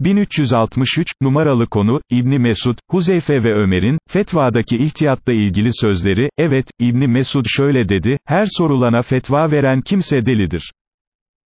1363, numaralı konu, İbni Mesud, Huzeyfe ve Ömer'in, fetvadaki ihtiyatla ilgili sözleri, evet, İbni Mesud şöyle dedi, her sorulana fetva veren kimse delidir.